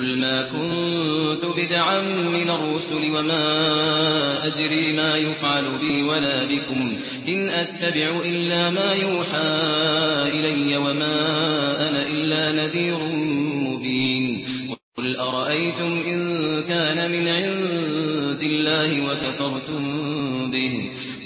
قل ما كنت بدعا من الرسل وما أدري ما يفعل بي ولا بكم إن أتبع إلا ما يوحى إلي وما أنا إلا نذير مبين قل أرأيتم إن كان من عند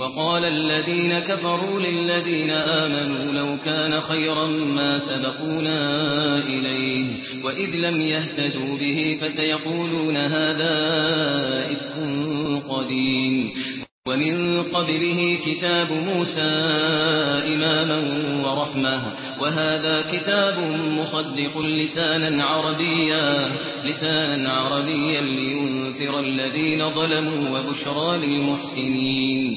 وقال الذين كفروا للذين آمنوا لو كان خيرا ما سبقونا إليه وإذ لم يهتدوا به فسيقولون هذا إفك قديم ومن قبله كتاب موسى إماما ورحمة وهذا كتاب مصدق لسانا عربيا لسانا عربيا لينثر الذين ظلموا وبشرى للمحسنين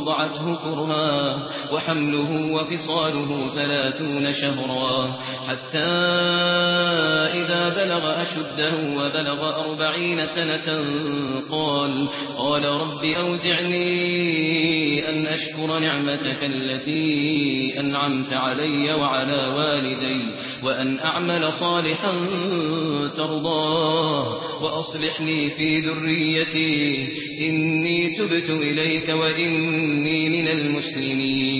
وضعته كرها وحمله وفصاله ثلاثون شهرا حتى إذا بلغ أشده وبلغ أربعين سنة قال قال رب أوزعني أن أشكر نعمتك التي أنعمت علي وعلى والدي وأن أعمل صالحا ترضاه وأصلحني في ذريتي إني تبت إليك وإني من المسلمين.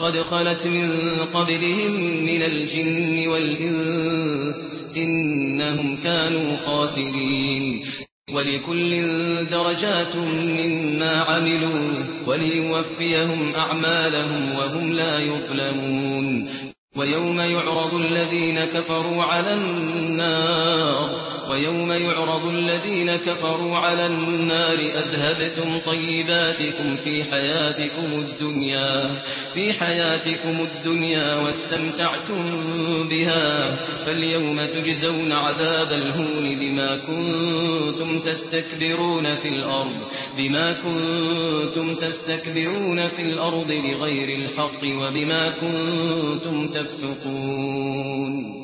قد خلت من قبلهم من الجن والإنس إنهم كانوا خاسرين. ولكل درجات مما عملوا وليوفيهم أعمالهم وهم لا يظلمون. ويوم يعرض الذين كفروا على النار ويوم يعرض الذين كفروا على النار أذهبتم طيباتكم في حياتكم الدنيا في حياتكم الدنيا واستمتعتم بها فاليوم تجزون عذاب الهون بما كنتم تستكبرون في الأرض بما كنتم تستكبرون في الأرض بغير الحق وبما كنتم تفسقون.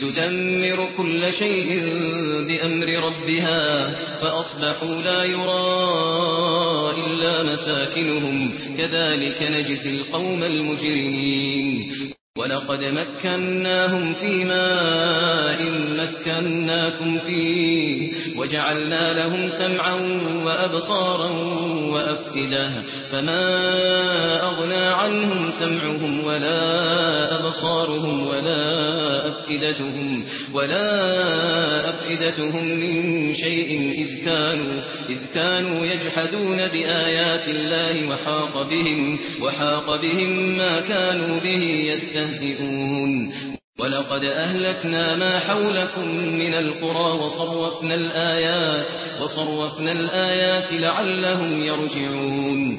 تدمر كل شيء بأمر ربها فأصبحوا لا يرى إلا مساكنهم. كذلك نجزي القوم المجرمين. ولقد مكناهم فيما إن مكناكم فيه. وجعلنا لهم سمعا وأبصارا وأفئدة. فما أغنى عنهم سمعهم ولا أبصارهم ولا أفئدتهم ولا أفئدتهم من شيء إذ كانوا إذ كانوا يجحدون بآيات الله وحاق بهم وحاق بهم ما كانوا به يستهزئون. ولقد أهلكنا ما حولكم من القرى وصرفنا الآيات وصرفنا الآيات لعلهم يرجعون.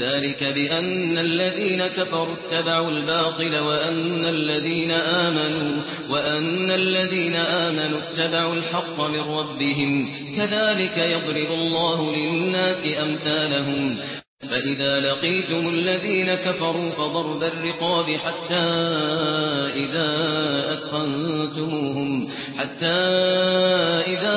ذلك بأن الذين كفروا اتبعوا الباطل وأن الذين آمنوا وأن الذين آمنوا اتبعوا الحق من ربهم كذلك يضرب الله للناس أمثالهم فإذا لقيتم الذين كفروا فضرب الرقاب حتى إذا أثخنتموهم حتى إذا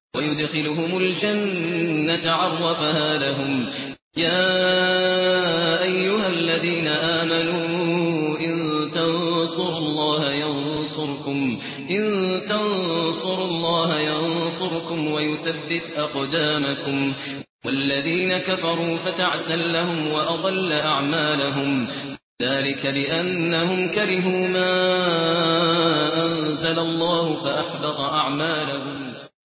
ويدخلهم الجنة عرفها لهم. يا أيها الذين آمنوا إن تنصروا الله ينصركم. إن تنصروا الله ينصركم ويثبت أقدامكم. والذين كفروا فتعسا لهم وأضل أعمالهم. ذلك لأنهم كرهوا ما أنزل الله فأحبط أعمالهم.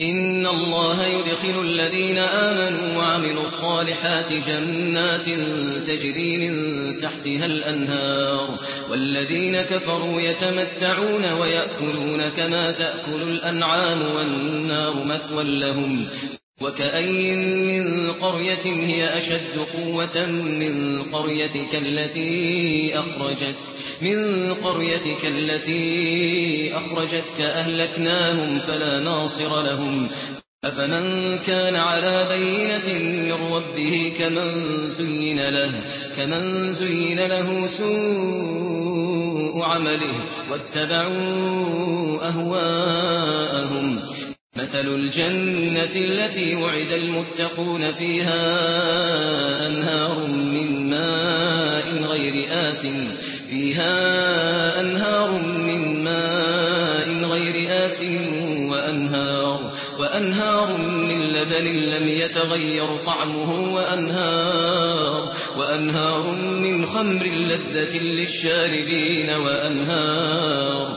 إن الله يدخل الذين آمنوا وعملوا الصالحات جنات تجري من تحتها الأنهار والذين كفروا يتمتعون ويأكلون كما تأكل الأنعام والنار مثوى لهم وكأين من قرية هي أشد قوة من قريتك التي أخرجت من قريتك التي أخرجتك أهلكناهم فلا ناصر لهم أفمن كان على بينة من ربه كمن زين له كمن زين له سوء عمله واتبعوا أهواءهم مثل الجنة التي وعد المتقون فيها أنهار من ماء غير آس فيها أنهار من ماء غير آس وأنهار وأنهار من لبن لم يتغير طعمه وأنهار وأنهار من خمر لذة للشاربين وأنهار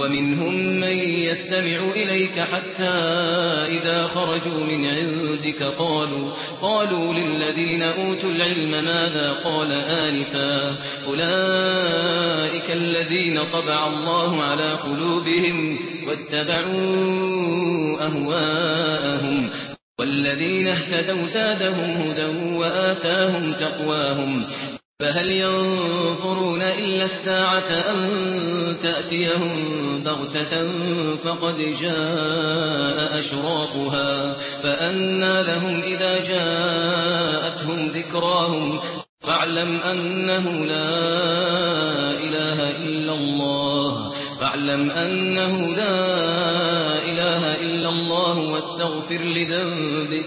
ومنهم من يستمع إليك حتى إذا خرجوا من عندك قالوا قالوا للذين أوتوا العلم ماذا قال آنفا؟ أولئك الذين طبع الله على قلوبهم واتبعوا أهواءهم والذين اهتدوا سادهم هدى وآتاهم تقواهم. فهل ينظرون إلا الساعة أن تأتيهم بغتة فقد جاء أشراقها فأنا لهم إذا جاءتهم ذكراهم فاعلم أنه لا إله إلا الله فاعلم أنه لا إله إلا الله واستغفر لذنبك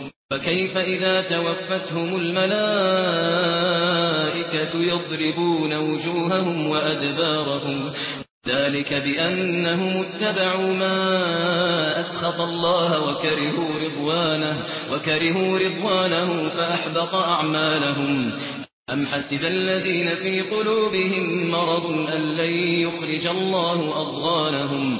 فكيف إذا توفتهم الملائكة يضربون وجوههم وأدبارهم؟ ذلك بأنهم اتبعوا ما أدخط الله وكرهوا رضوانه, وكرهوا رضوانه فأحبط أعمالهم. أم حسب الذين في قلوبهم مرض أن لن يخرج الله أضغانهم؟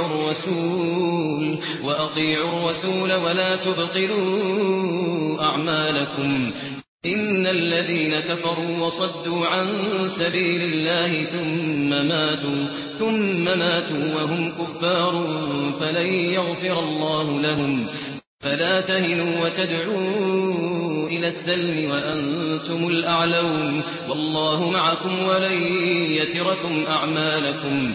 وأطيعوا الرسول وأطيعوا الرسول ولا تبطلوا أعمالكم إن الذين كفروا وصدوا عن سبيل الله ثم ماتوا ثم ماتوا وهم كفار فلن يغفر الله لهم فلا تهنوا وتدعوا إلى السلم وأنتم الأعلون والله معكم ولن يتركم أعمالكم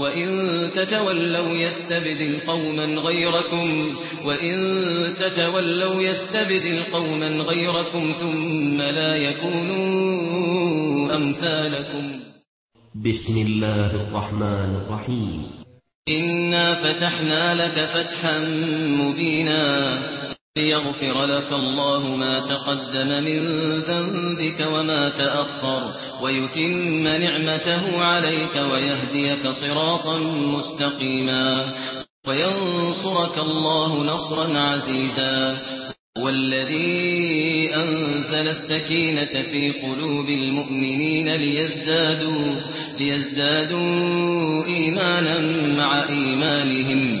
وإن تتولوا يستبدل قوما غيركم وإن تتولوا يستبدل قوما غيركم ثم لا يكونوا أمثالكم بسم الله الرحمن الرحيم إنا فتحنا لك فتحا مبينا ليغفر لك الله ما تقدم من ذنبك وما تأخر ويتم نعمته عليك ويهديك صراطا مستقيما وينصرك الله نصرا عزيزا والذي أنزل السكينة في قلوب المؤمنين ليزدادوا, ليزدادوا إيمانا مع إيمانهم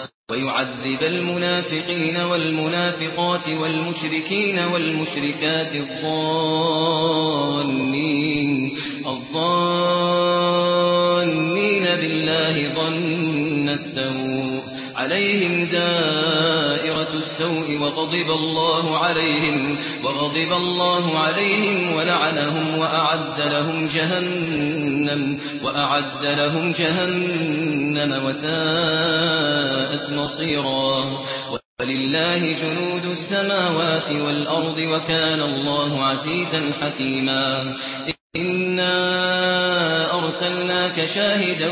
ويعذب المنافقين والمنافقات والمشركين والمشركات الضالين. الضالين بالله ظن السوء. عليهم دائرة السوء وغضب الله عليهم وغضب الله عليهم ولعنهم وأعد لهم جهنم وأعد لهم جهنم وساءت مصيرا ولله جنود السماوات والأرض وكان الله عزيزا حكيما إنا أرسلناك شاهدا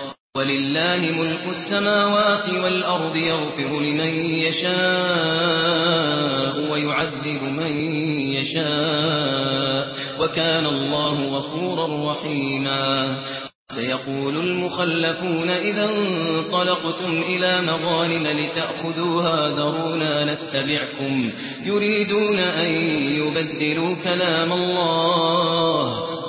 ولله ملك السماوات والأرض يغفر لمن يشاء ويعذب من يشاء وكان الله غفورا رحيما سيقول المخلفون إذا انطلقتم إلى مظالم لتأخذوها ذرونا نتبعكم. يريدون أن يبدلوا كلام الله.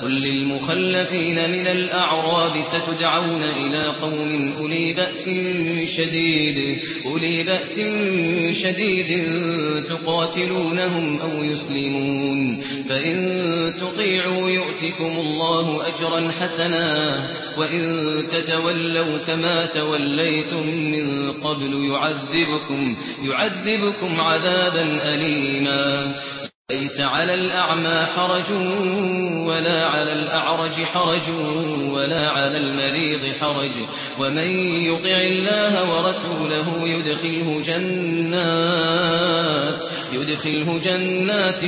قل للمخلفين من الأعراب ستدعون إلى قوم أولي بأس شديد أولي بأس شديد تقاتلونهم أو يسلمون فإن تطيعوا يؤتكم الله أجرا حسنا وإن تتولوا كما توليتم من قبل يعذبكم, يعذبكم عذابا أليما ليس على الأعمى حرج ولا على الأعرج حرج ولا على المريض حرج. ومن يطع الله ورسوله يدخله جنات يدخله جنات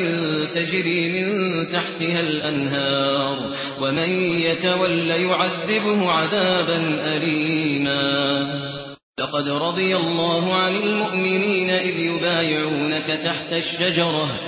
تجري من تحتها الأنهار. ومن يتولى يعذبه عذابا أليما. لقد رضي الله عن المؤمنين إذ يبايعونك تحت الشجرة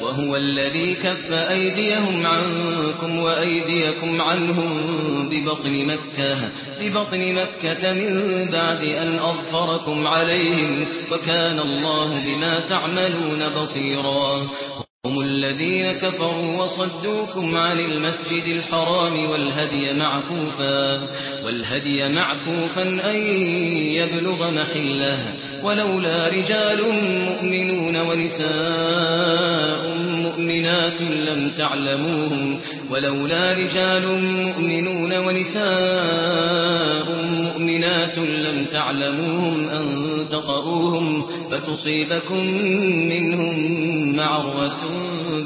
وهو الذي كف أيديهم عنكم وأيديكم عنهم ببطن مكة, ببطن مكة من بعد أن أظفركم عليهم وكان الله بما تعملون بصيرا. هم الذين كفروا وصدوكم عن المسجد الحرام والهدي معكوفا والهدي معكوفا أن يبلغ محله. ولولا رجال مؤمنون ونساء بينات لم تعلموهم ولولا رجال مؤمنون ونساء مؤمنات لم تعلموهم أن تقعوهم فتصيبكم منهم معروة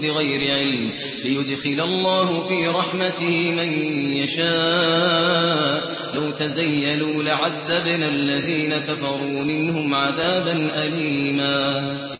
بغير علم ليدخل الله في رحمته من يشاء لو تزيلوا لعذبنا الذين كفروا منهم عذابا أليما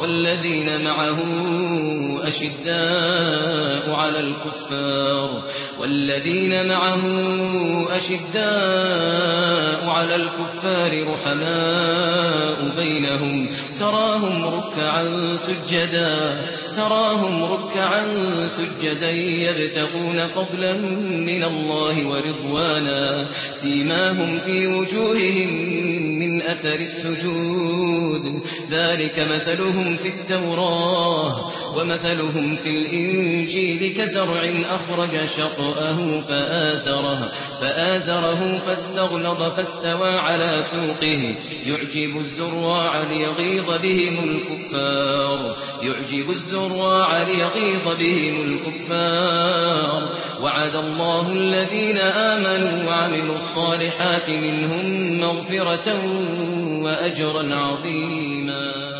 والذين معه أشداء على الكفار والذين معه أشداء على الكفار رحماء بينهم تراهم ركعا سجدا تراهم ركعا سجدا يبتغون فضلا من الله ورضوانا سيماهم في وجوههم من أثر السجود. ذلك مثلهم في التوراة. ومثلهم في الإنجيل كزرع أخرج شطأه فآثره, فآثره فاستغلظ فاستوى على سوقه. يعجب الزراع ليغيظ بهم الكفار يعجب الزراع ليغيظ بهم الكفار. وعد الله الذين آمنوا وعملوا الصالحات منهم مغفرة وأجرا عظيما.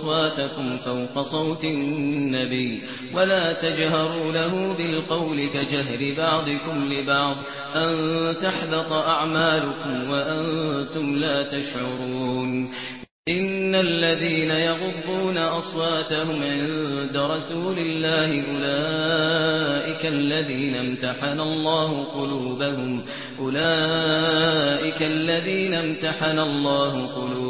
أصواتكم فوق صوت النبي ولا تجهروا له بالقول كجهر بعضكم لبعض أن تحبط أعمالكم وأنتم لا تشعرون إن الذين يغضون أصواتهم عند رسول الله أولئك الذين امتحن الله قلوبهم أولئك الذين امتحن الله قلوبهم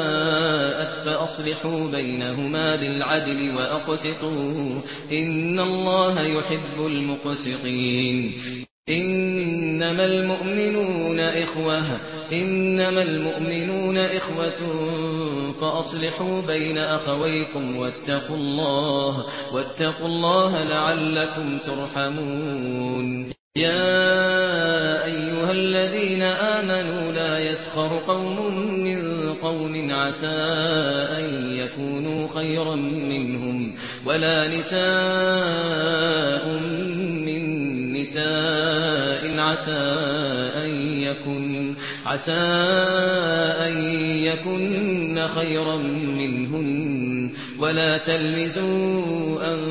وأصلحوا بينهما بالعدل وأقسطوا إن الله يحب المقسطين. إنما المؤمنون إخوة إنما المؤمنون إخوة فأصلحوا بين أخويكم واتقوا الله واتقوا الله لعلكم ترحمون. يا أيها الذين آمنوا لا يسخر قوم قوم عسى أن يكونوا خيرا منهم ولا نساء من نساء عسى أن يكن عسى أن يكن خيرا منهم ولا تلمزوا أن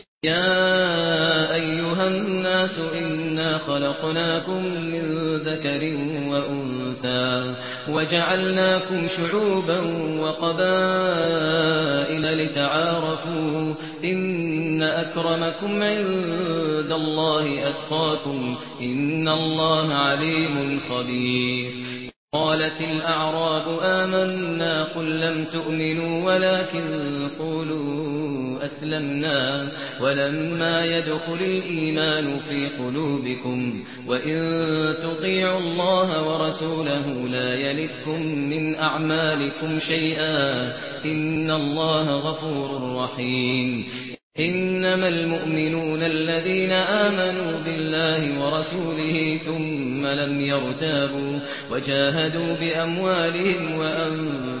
يا أيها الناس إنا خلقناكم من ذكر وأنثى وجعلناكم شعوبا وقبائل لتعارفوا إن أكرمكم عند الله أتقاكم إن الله عليم خبير قالت الأعراب آمنا قل لم تؤمنوا ولكن قولوا أسلمنا. ولما يدخل الإيمان في قلوبكم وإن تطيعوا الله ورسوله لا يلدكم من أعمالكم شيئا. إن الله غفور رحيم. إنما المؤمنون الذين آمنوا بالله ورسوله ثم لم يرتابوا وجاهدوا بأموالهم وأنفسهم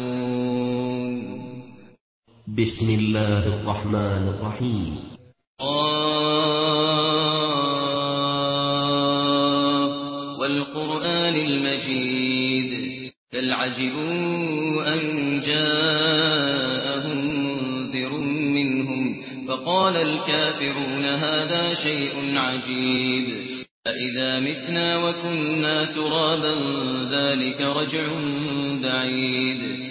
بسم الله الرحمن الرحيم قاف آه، والقرآن المجيد بل أن جاءهم منذر منهم فقال الكافرون هذا شيء عجيب۔ أإذا متنا وكنا ترابا ذلك رجع بعيد۔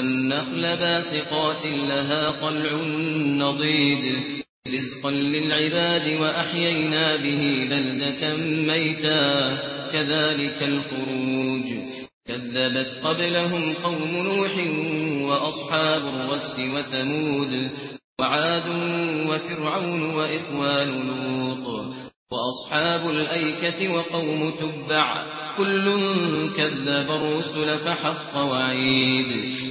والنخل باسقات لها قلع نضيد رزقا للعباد وأحيينا به بلدة ميتا كذلك الخروج. كذبت قبلهم قوم نوح وأصحاب الرس وثمود وعاد وفرعون وإخوان لوط وأصحاب الأيكة وقوم تبع. كل كذب الرسل فحق وعيد.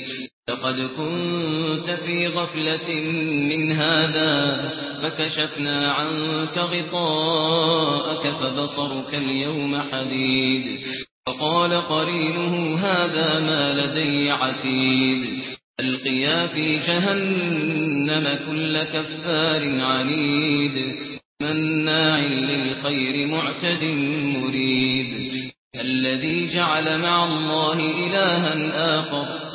لقد كنت في غفلة من هذا فكشفنا عنك غطاءك فبصرك اليوم حديد فقال قرينه هذا ما لدي عتيد ألقيا في جهنم كل كفار عنيد مناع للخير معتد مريد الذي جعل مع الله إلها آخر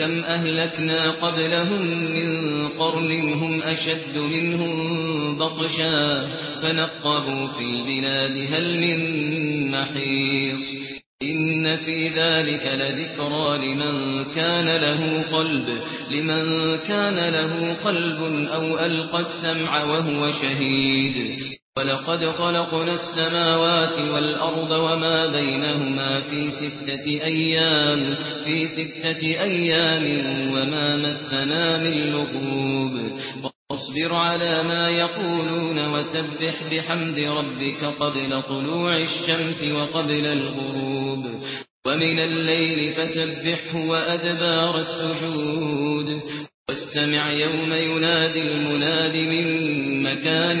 كم أهلكنا قبلهم من قرن هم أشد منهم بطشا فنقبوا في البلاد هل من محيص إن في ذلك لذكرى لمن كان له قلب لمن كان له قلب أو ألقى السمع وهو شهيد. ولقد خلقنا السماوات والأرض وما بينهما في ستة أيام في ستة أيام وما مسنا من لقوب واصبر على ما يقولون وسبح بحمد ربك قبل طلوع الشمس وقبل الغروب. ومن الليل فسبحه وأدبار السجود. واستمع يوم ينادي المناد من مكان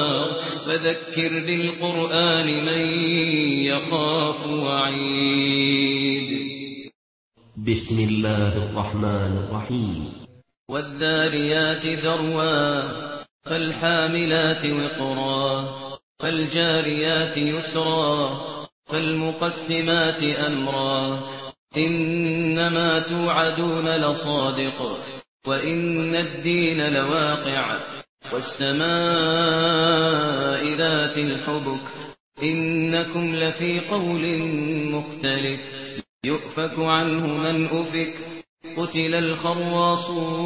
فذكر بالقرآن من يخاف وعيد. بسم الله الرحمن الرحيم. والذاريات ذروا فالحاملات وقرا فالجاريات يسرا فالمقسمات أمرا. إنما توعدون لصادق وإن الدين لواقع. والسماء ذات الحبك إنكم لفي قول مختلف يؤفك عنه من أفك قتل الخواصون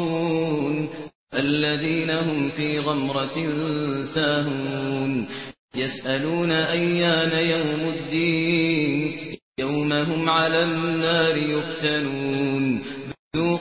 الذين هم في غمرة ساهون يسألون أيان يوم الدين يوم هم على النار يفتنون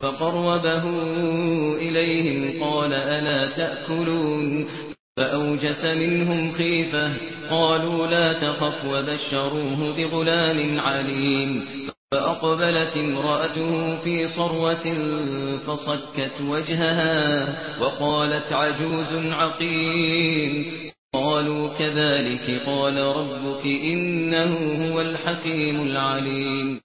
فقربه إليهم قال ألا تأكلون؟ فأوجس منهم خيفة قالوا لا تخف وبشروه بغلام عليم. فأقبلت امرأته في صروة فصكت وجهها وقالت عجوز عقيم. قالوا كذلك قال ربك إنه هو الحكيم العليم.